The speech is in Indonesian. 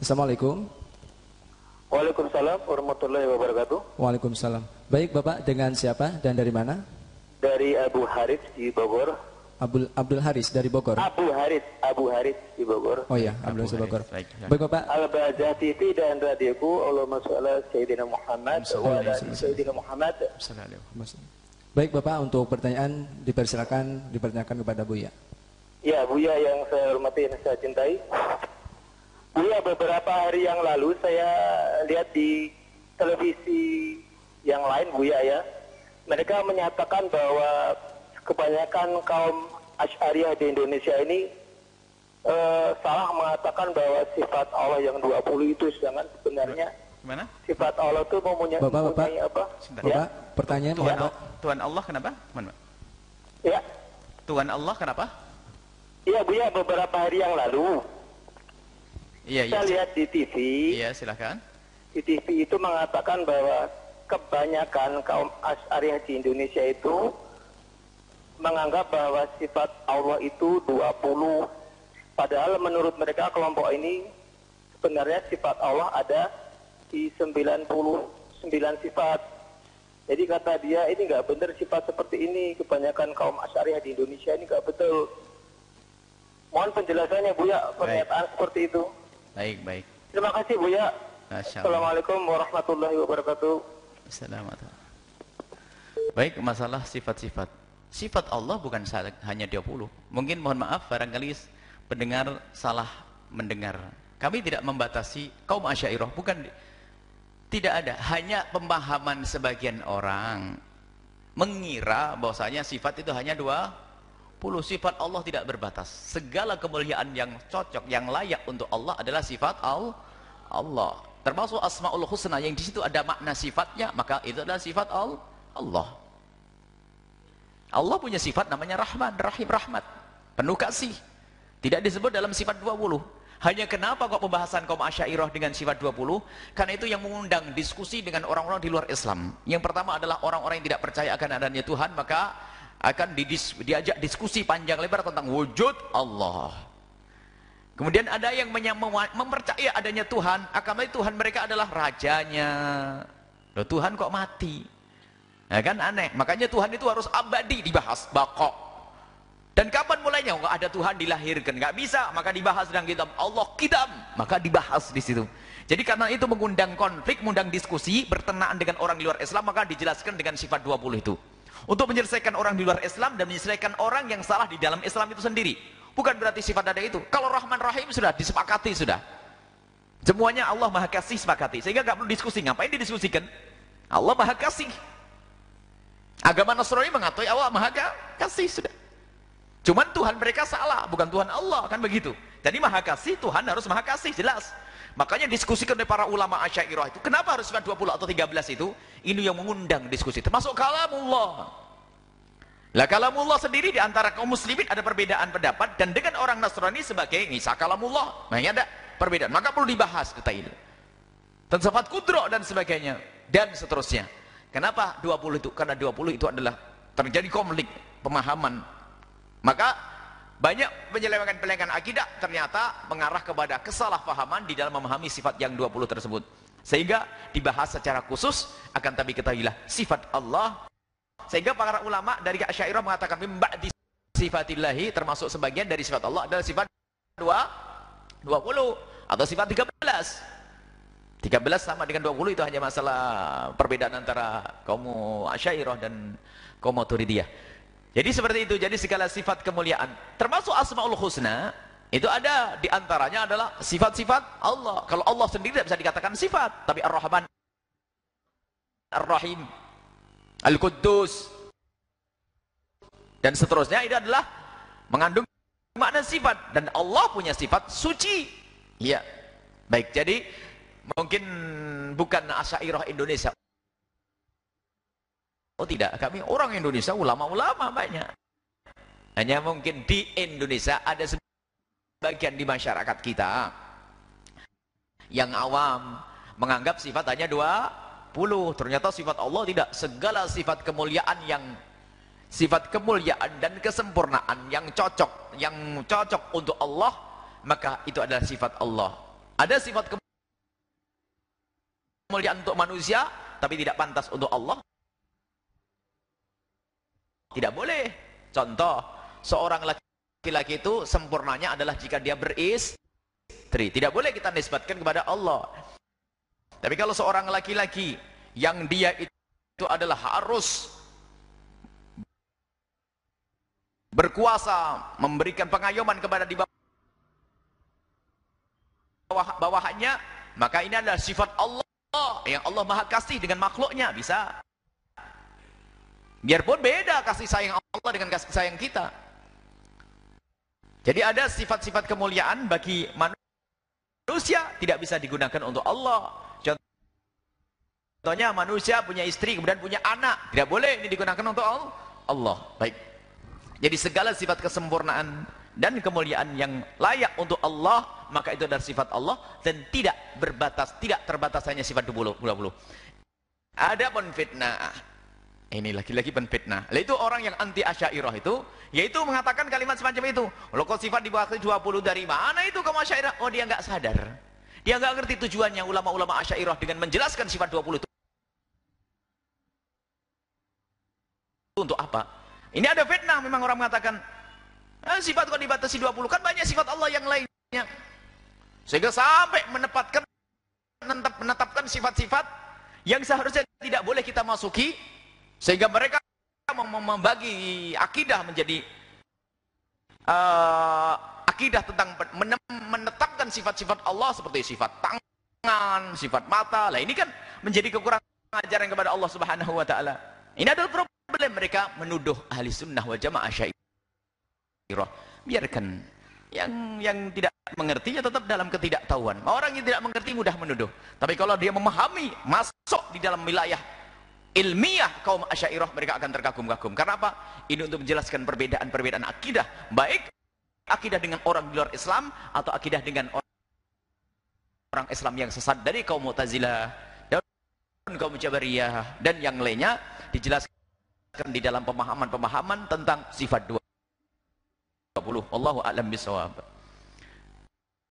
Assalamualaikum. Waalaikumsalam warahmatullahi wabarakatuh. Waalaikumsalam. Baik Bapak, dengan siapa dan dari mana? Dari Abu Harith di Bogor. Abdul Abdul Haris dari Bogor. Abu Harith, Abu Harith di Bogor. Oh iya, Abdul Haris Bogor. Haris, baik. Baik Bapak, Al-Bajah TV dan radioku Allahumma sholli Sayyidina Muhammad wa ala ali Sayyidina Muhammad. Assalamualaikum. baik Bapak untuk pertanyaan dipersilakan dipertanyakan kepada Buya. Ya, Buya yang saya hormati dan saya cintai. Buya, beberapa hari yang lalu saya lihat di televisi yang lain, Buya ya. Mereka menyatakan bahwa kebanyakan kaum Asy'ariyah di Indonesia ini eh, salah mengatakan bahwa sifat Allah yang 20 itu sedangkan sebenarnya Gimana? sifat Allah itu mempunyai, Bapak, Bapak. mempunyai apa? Sebentar. Ya, Bapak, pertanyaan Tuhan, Bapak. Tuhan Allah kenapa? Mana? ya, Tuhan Allah kenapa? ya Buya beberapa hari yang lalu Iya, iya. saya lihat di TV. Iya, silakan. di TV itu mengatakan bahwa kebanyakan kaum Asy'ariyah di Indonesia itu menganggap bahwa sifat Allah itu 20 padahal menurut mereka kelompok ini sebenarnya sifat Allah ada di 99 sifat jadi kata dia ini nggak benar sifat seperti ini kebanyakan kaum Asy'ariyah di Indonesia ini nggak betul mohon penjelasannya Bu ya pernyataan seperti itu Baik, baik. terima kasih Bu ya. Assalamualaikum warahmatullahi wabarakatuh. Assalamualaikum. Baik, masalah sifat-sifat. Sifat Allah bukan hanya 20. Mungkin mohon maaf barangkali pendengar salah mendengar. Kami tidak membatasi kaum Asy'ariyah, bukan tidak ada, hanya pemahaman sebagian orang mengira bahwasanya sifat itu hanya 20 sifat Allah tidak berbatas. Segala kemuliaan yang cocok, yang layak untuk Allah adalah sifat Al- Allah. Termasuk Asmaul Husna yang di situ ada makna sifatnya, maka itu adalah sifat Al- Allah. Allah punya sifat namanya Rahman, Rahim, Rahmat. Penuh kasih. Tidak disebut dalam sifat 20. Hanya kenapa kok pembahasan kaum Asy'ariyah dengan sifat 20? Karena itu yang mengundang diskusi dengan orang-orang di luar Islam. Yang pertama adalah orang-orang yang tidak percaya akan adanya Tuhan, maka akan didis, diajak diskusi panjang lebar tentang wujud Allah. Kemudian ada yang menyam- mem- mempercayai adanya Tuhan, akan Tuhan mereka adalah rajanya. Loh Tuhan kok mati? Ya kan aneh. Makanya Tuhan itu harus abadi dibahas, bakok. Dan kapan mulainya? Enggak ada Tuhan dilahirkan, nggak bisa. Maka dibahas dalam kitab Allah kidam, maka dibahas di situ. Jadi karena itu mengundang konflik, mengundang diskusi, bertenaan dengan orang luar Islam, maka dijelaskan dengan sifat 20 itu. Untuk menyelesaikan orang di luar Islam dan menyelesaikan orang yang salah di dalam Islam itu sendiri. Bukan berarti sifat ada itu. Kalau Rahman Rahim sudah disepakati sudah. Semuanya Allah Maha Kasih sepakati. Sehingga nggak perlu diskusi. Ngapain didiskusikan? Allah Maha Kasih. Agama Nasrani mengatakan Allah Maha Kasih sudah. Cuman Tuhan mereka salah, bukan Tuhan Allah, kan begitu. Jadi Maha Kasih, Tuhan harus Maha Kasih, jelas. Makanya diskusikan oleh para ulama Asy'ariyah itu. Kenapa harus sifat 20 atau 13 itu? Ini yang mengundang diskusi. Termasuk kalamullah. Lah kalamullah sendiri di antara kaum muslimin ada perbedaan pendapat dan dengan orang Nasrani sebagai ngisa kalamullah. Nah, ada perbedaan. Maka perlu dibahas detail. Dan sifat kudro dan sebagainya dan seterusnya. Kenapa 20 itu? Karena 20 itu adalah terjadi konflik pemahaman. Maka banyak penyelewengan penyelewengan akidah ternyata mengarah kepada kesalahpahaman di dalam memahami sifat yang 20 tersebut. Sehingga dibahas secara khusus akan tapi ketahuilah sifat Allah sehingga para ulama dari Asy'ariyah mengatakan mimba di sifatillahi termasuk sebagian dari sifat Allah adalah sifat 2 20 atau sifat 13. 13 sama dengan 20 itu hanya masalah perbedaan antara kaum Asy'ariyah dan kaum Maturidiyah. Jadi seperti itu. Jadi segala sifat kemuliaan termasuk Asmaul Husna itu ada di antaranya adalah sifat-sifat Allah. Kalau Allah sendiri tidak bisa dikatakan sifat, tapi Ar-Rahman Ar-Rahim Al-Quddus dan seterusnya itu adalah mengandung makna sifat dan Allah punya sifat suci iya baik jadi mungkin bukan Asy'ariyah Indonesia oh tidak. Kami orang Indonesia ulama-ulama banyak. Hanya mungkin di Indonesia ada sebagian di masyarakat kita yang awam menganggap sifat hanya dua puluh. Ternyata sifat Allah tidak. Segala sifat kemuliaan yang sifat kemuliaan dan kesempurnaan yang cocok yang cocok untuk Allah maka itu adalah sifat Allah. Ada sifat kemuliaan untuk manusia, tapi tidak pantas untuk Allah. Tidak boleh. Contoh, seorang laki-laki itu sempurnanya adalah jika dia beristri. Tidak boleh kita nisbatkan kepada Allah. Tapi kalau seorang laki-laki yang dia itu adalah harus berkuasa, memberikan pengayoman kepada di bawah bawahannya, maka ini adalah sifat Allah yang Allah Maha Kasih dengan makhluknya, bisa. Biarpun beda kasih sayang Allah dengan kasih sayang kita. Jadi ada sifat-sifat kemuliaan bagi manusia tidak bisa digunakan untuk Allah. Contohnya manusia punya istri kemudian punya anak, tidak boleh ini digunakan untuk Allah. Baik. Jadi segala sifat kesempurnaan dan kemuliaan yang layak untuk Allah maka itu adalah sifat Allah dan tidak berbatas tidak terbatas hanya sifat 20 20 ada pun fitnah ini lagi-lagi penfitnah. Itu orang yang anti asyairah itu yaitu mengatakan kalimat semacam itu. Kalau kau sifat di bawah 20 dari mana itu kamu asyairah? Oh dia nggak sadar. Dia nggak ngerti tujuannya ulama-ulama asyairah dengan menjelaskan sifat 20 itu. Untuk apa? Ini ada fitnah memang orang mengatakan Nah, sifat kok dibatasi 20 kan banyak sifat Allah yang lainnya. Sehingga sampai menetap, menetapkan sifat-sifat yang seharusnya tidak boleh kita masuki sehingga mereka membagi akidah menjadi uh, akidah tentang menetapkan sifat-sifat Allah seperti sifat tangan, sifat mata. Lah ini kan menjadi kekurangan ajaran kepada Allah Subhanahu wa taala. Ini adalah problem mereka menuduh ahli sunnah wal jamaah syair biarkan yang yang tidak mengerti ya tetap dalam ketidaktahuan orang yang tidak mengerti mudah menuduh tapi kalau dia memahami masuk di dalam wilayah ilmiah kaum asyairah mereka akan terkagum-kagum karena apa? ini untuk menjelaskan perbedaan-perbedaan akidah baik akidah dengan orang di luar Islam atau akidah dengan orang, orang Islam yang sesat dari kaum Mu'tazilah dan kaum Jabariyah dan yang lainnya dijelaskan di dalam pemahaman-pemahaman tentang sifat dua 20. Allahu a'lam bisawab.